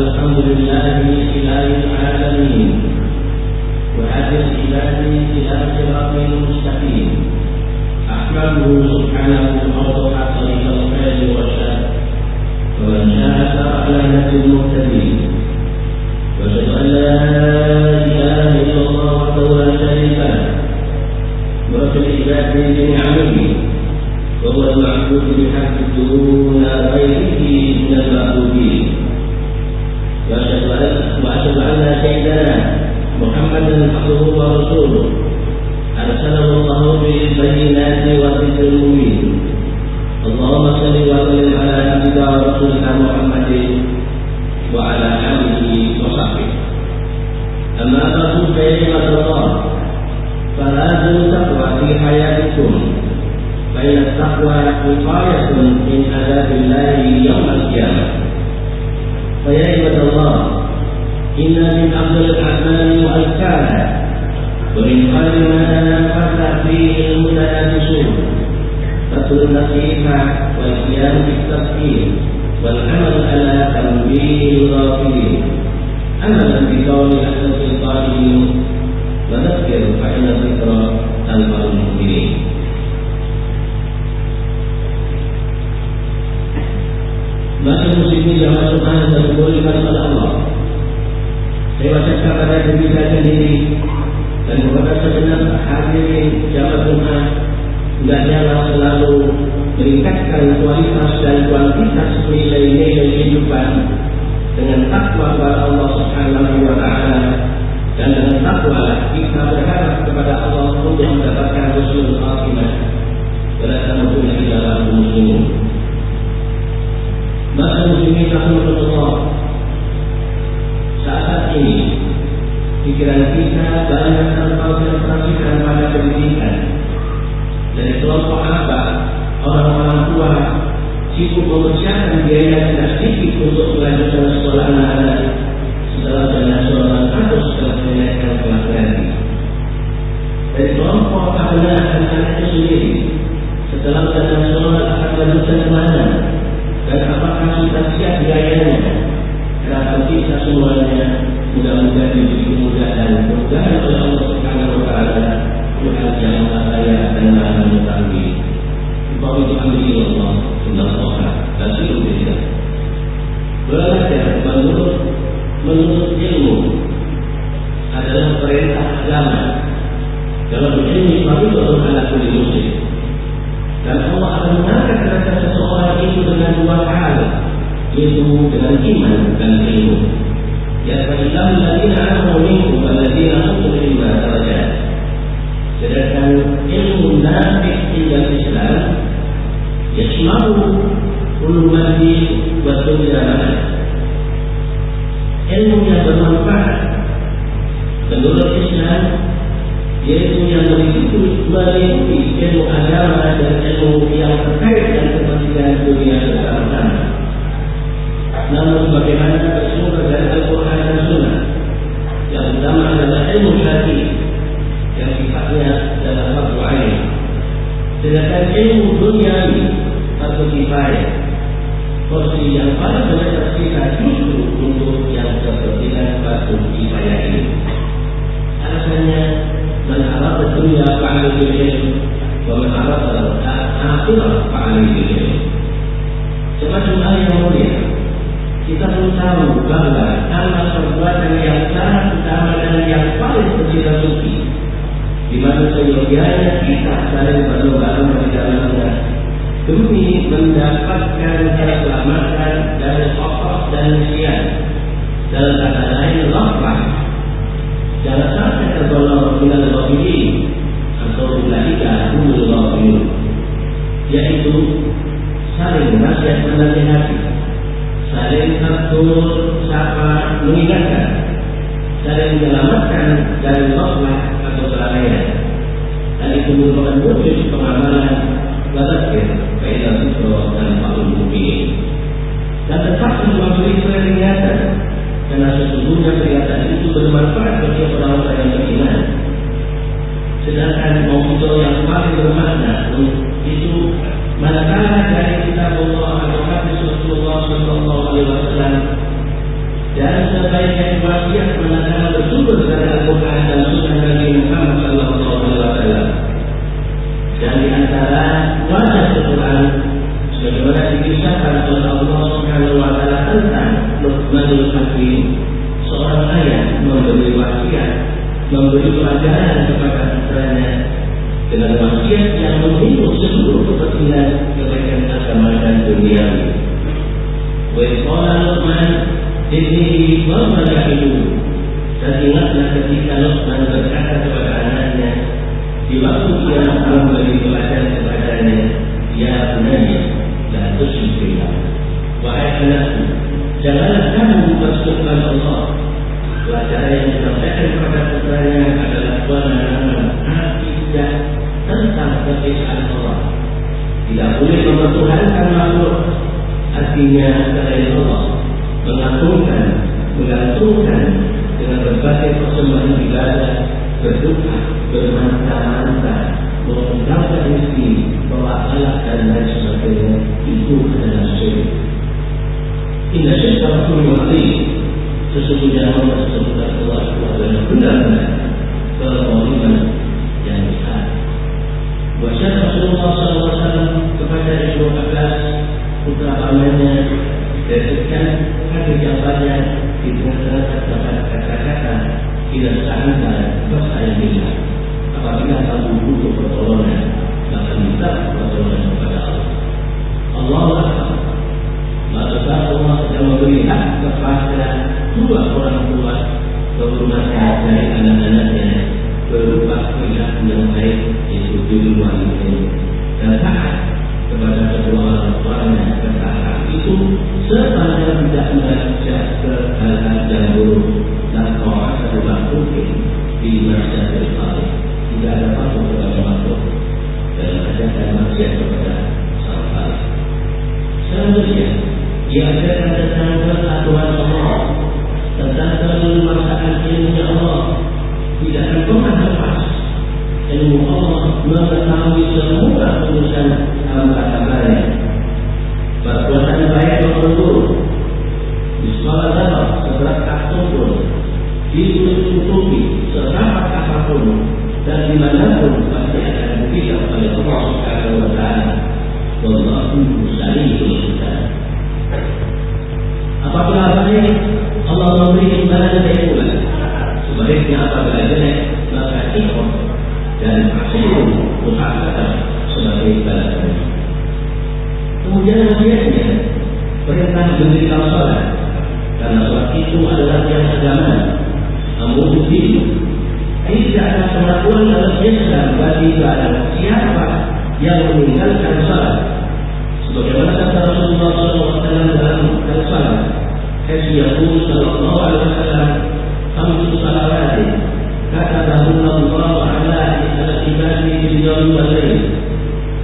الحمد لله إله العالمين. وهذه العباد إلى صراط مستقيم. أحمده سبحانه أوضح طريق الخير والشر ومن شاء على نهج المهتدين وأشهد أن لا إله إلا الله وحده لا شريك له. مرتب العباد بنعمه. وهو المعبود بحق دون غيره من المعبودين. وأشهد أن ومن ما تنافس فيه المتنافسون قتل النصيحة والقيام بالتفكير والعمل على تنبيه الغافلين. عملا بقول أهل القائلين وذكر فإن الذكرى تنفع المؤمنين. Maka muslimin yang Tuhan dan dibolehkan oleh Allah Saya bacakan pada diri saya sendiri Dan kepada segenap hadirin jamaah Tuhan Hendaknya selalu meningkatkan kualitas dan kuantitas nilai-nilai kehidupan Dengan takwa kepada Allah Subhanahu wa Ta'ala Dan dengan takwa kita berharap kepada Allah Untuk mendapatkan Rasul Al-Fatihah Berada mempunyai dalam muslimin. Maka muslimin rahmatullah Saat ini Pikiran kita banyak terkonsentrasikan pada pendidikan. Dari kelompok apa Orang-orang tua Sibuk mempersiapkan biaya tidak sedikit Untuk melanjutkan sekolah anak-anak. Setelah dana seorang atau setelah menaikkan kelas nanti Dari kelompok anak-anak itu sendiri yasmaru ulu mati wa dunya ilmu yang bermanfaat menurut Islam yaitu yang meliputi meliputi ilmu agama dan ilmu yang terkait dengan kepentingan dunia bersama-sama. Namun bagaimana bersumber dari Al-Quran dan Sunnah yang pertama adalah ilmu syar'i yang sifatnya adalah satu ain. Sedangkan ilmu dunia atau kibaya posisi yang paling boleh tersisa justru untuk yang kepentingan batu kibaya ini alasannya menarap betulnya pahal kibaya menarap dan menarap lah pahal kibaya cuma cuma yang mulia kita pun tahu bahawa tanpa perbuatan yang sangat utama dan yang paling tersisa suci, di mana seyogianya kita saling berdoa dalam perjalanan Demi mendapatkan keselamatan dari kokoh dan sian Dalam kata lain, lafah Jangan sampai tergolong dengan wafidin atau ulaika humul wafidun yaitu saling nasihat menasihati saling tertur sapa mengingatkan saling menyelamatkan dari soslah atau kelalaian. Dan itu merupakan wujud pengamalan wadakir kaidah siswa dan makhluk mungkin dan tetap memberi peringatan Karena sesungguhnya peringatan itu bermanfaat bagi orang-orang yang beriman. Sedangkan maukidah yang paling bermakna itu manakala dari kitab Allah atau hadis Rasulullah Wasallam dan sebaik-baik wasiat manakala bersumber dari Al-Quran dan Sunnah Nabi Muhammad Sallallahu Alaihi Wasallam. Dan di antara wajah Al-Quran sebagaimana dikisahkan oleh Allah Subhanahu Wa Taala tentang Luqmanul Hakim, seorang ayah memberi wasiat, memberi pelajaran kepada putranya dengan wasiat yang menghitung seluruh kepentingan kebaikan agama dan dunia. Wa qala Luqman Ibnihi Muhammad itu Dan ingatlah ketika Luqman berkata kepada anaknya Di waktu dia memberi pelajaran kepadanya Ya bunaya Dan tersyukurlah Wahai anakku Janganlah kamu bersyukur Allah. Pelajaran yang disampaikan kepada putranya adalah penanaman akidah tentang kebesaran Allah. Tidak boleh mempertuhankan makhluk. Artinya selain Allah. Mengagungkan, menggantungkan dengan berbagai persembahan ibadah, berdoa, bermanta-manta, mengucapkan isi, berwakalah dan lain sebagainya, itu adalah syirik. Inna syirka Rasul Wali Sesungguhnya Allah sebutkan Allah itu adalah benar-benar Kemaliman yang besar Wajah Rasulullah SAW kepada Ibu Abbas Putra pamannya Dari ada yang banyak di terdapat kata-kata tidak sangka bersayang bila apabila kamu butuh pertolongan maka minta pertolongan kepada Allah. Allah maka Allah sedang memberi hak kepada dua orang tua kehormatan dari anak-anaknya berupa perilaku yang baik yaitu dulu wanita dan mendirikan salat karena salat itu adalah yang agama. Namun begitu tidak ada pengakuan dalam Islam bagi barang siapa yang meninggalkan salat. Sebagaimana kata Rasulullah SAW dalam dalam salat, Hasiyahu Sallallahu Alaihi Wasallam, Hamdu Salawati, kata Rasulullah Allah ala ibadi di dalam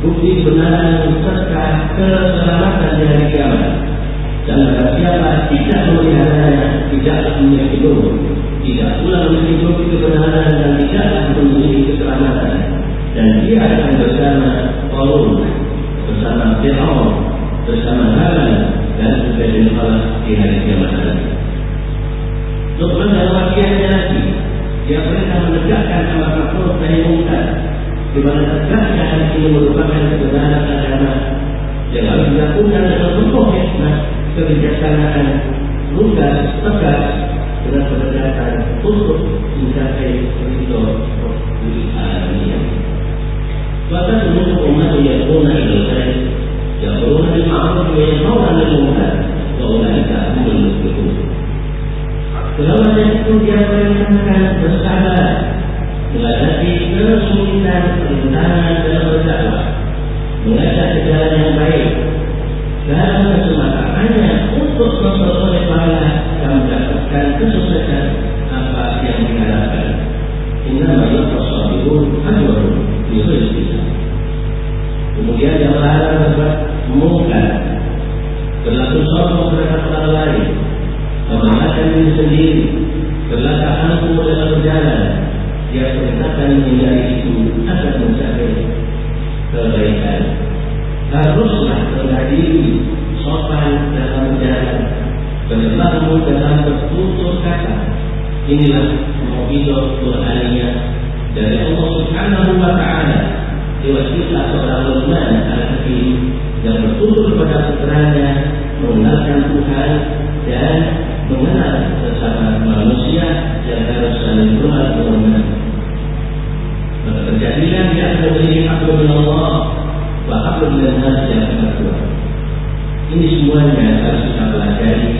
bukti kebenaran serta keselamatan di hari kiamat. Dan siapa tidak memeliharanya, tidak memiliki nur, tidak pula memiliki bukti kebenaran dan tidak memiliki keselamatan. Dan dia akan bersama Qarun, bersama Fir'aun, bersama Haman dan juga dengan di hari kiamat. Luqman dalam wakiannya lagi, dia perintah menegakkan makhluk dari mungkar di mana hal ini merupakan kebenaran agama yang harus dilakukan dengan penuh hikmah kebijaksanaan lugas tegas dengan pendekatan untuk mencapai ridho seorang Luqman al-Hakim yang bertutur kepada putranya mengenalkan Tuhan dan mengenal sesama manusia yang harus saling berumat berumat. Maka terjadilah dia akan memiliki aku dengan Allah wa aku dengan nasi yang kuat. Ini semuanya harus kita pelajari,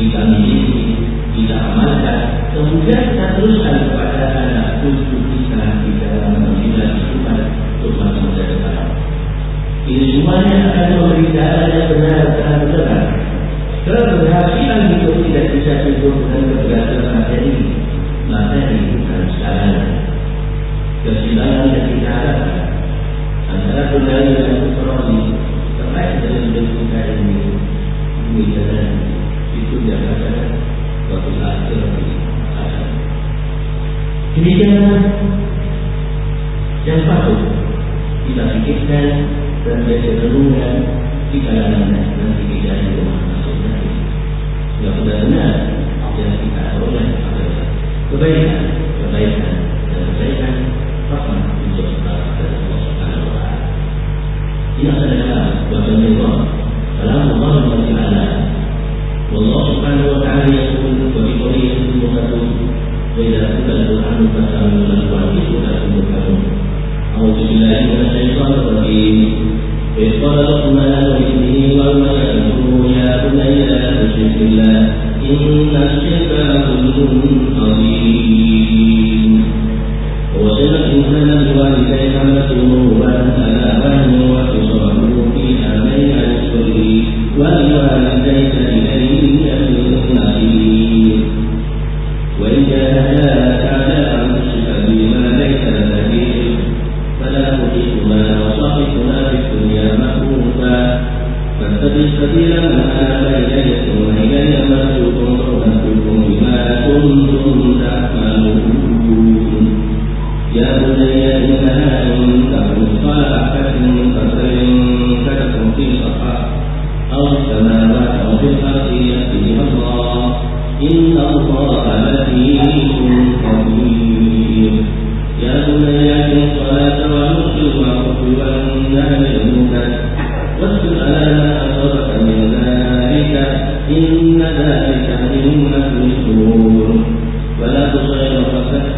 kita miliki, kita amalkan, kemudian kita teruskan kepada anak cucu kita di dalam menghina kehidupan untuk masa. Ini semuanya akan memberi jalan benar dan benar. Keberhasilan hidup tidak bisa hidup dengan keberhasilan materi. Materi bukan segalanya. Kesilangan yang kita harapkan antara dunia dan ekonomi terkait dengan hidup kita ini jalan itu yang ada suatu akhir ada. Demikian yang patut kita pikirkan dan renungan di kalangan nanti كلا إن الشيطان قدير وصل الإنسان بوالديه حملته وأنزل أباه وفصاله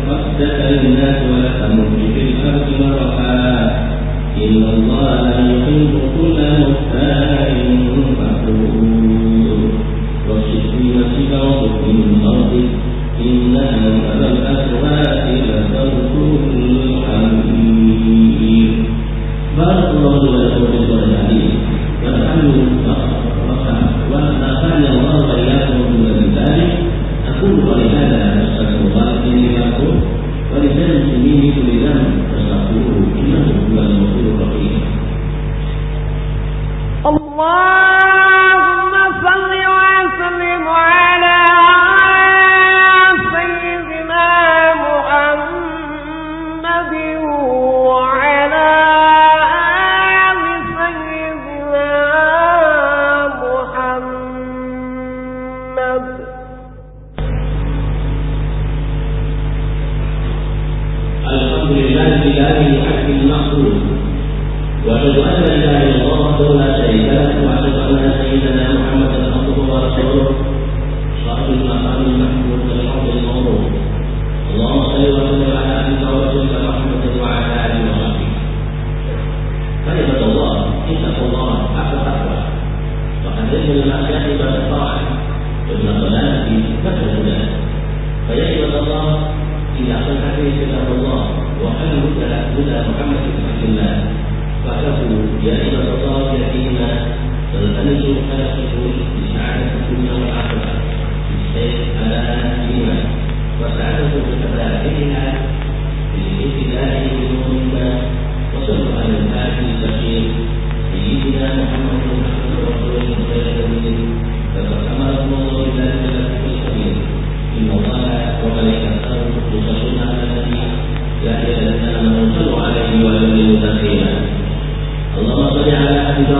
واختلف الناس ولكم في الأرض مرحا إن الله الحق المحمود وأشهد أن لا إله إلا الله وحده لا شريك له وأشهد أن سيدنا محمدا عبده ورسوله. صاحب المقام المحمود والحوض الموروث. اللهم صل وسلم على عبدك ورسولك محمد وعلى آله وصحبه. كلمة الله اتقوا الله حق تقوى. وقد يجب المعصية بعد الطاعة. ومن الضلالة كثرة فيا عباد الله إذا أخذ حديث كتاب الله. وأن مثل مثل محمد بن عبد الله. على حبيب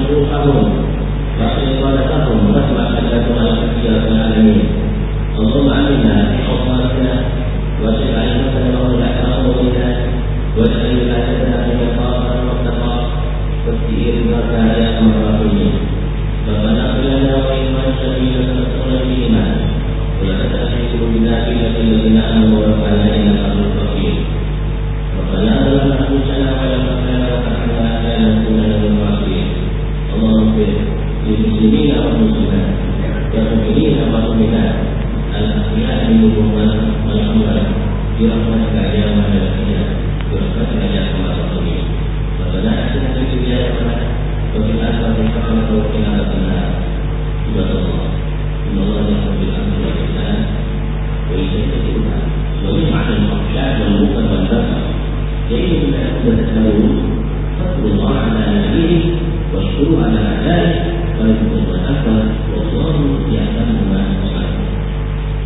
sepuluh tahun, tak sepuluh tahun,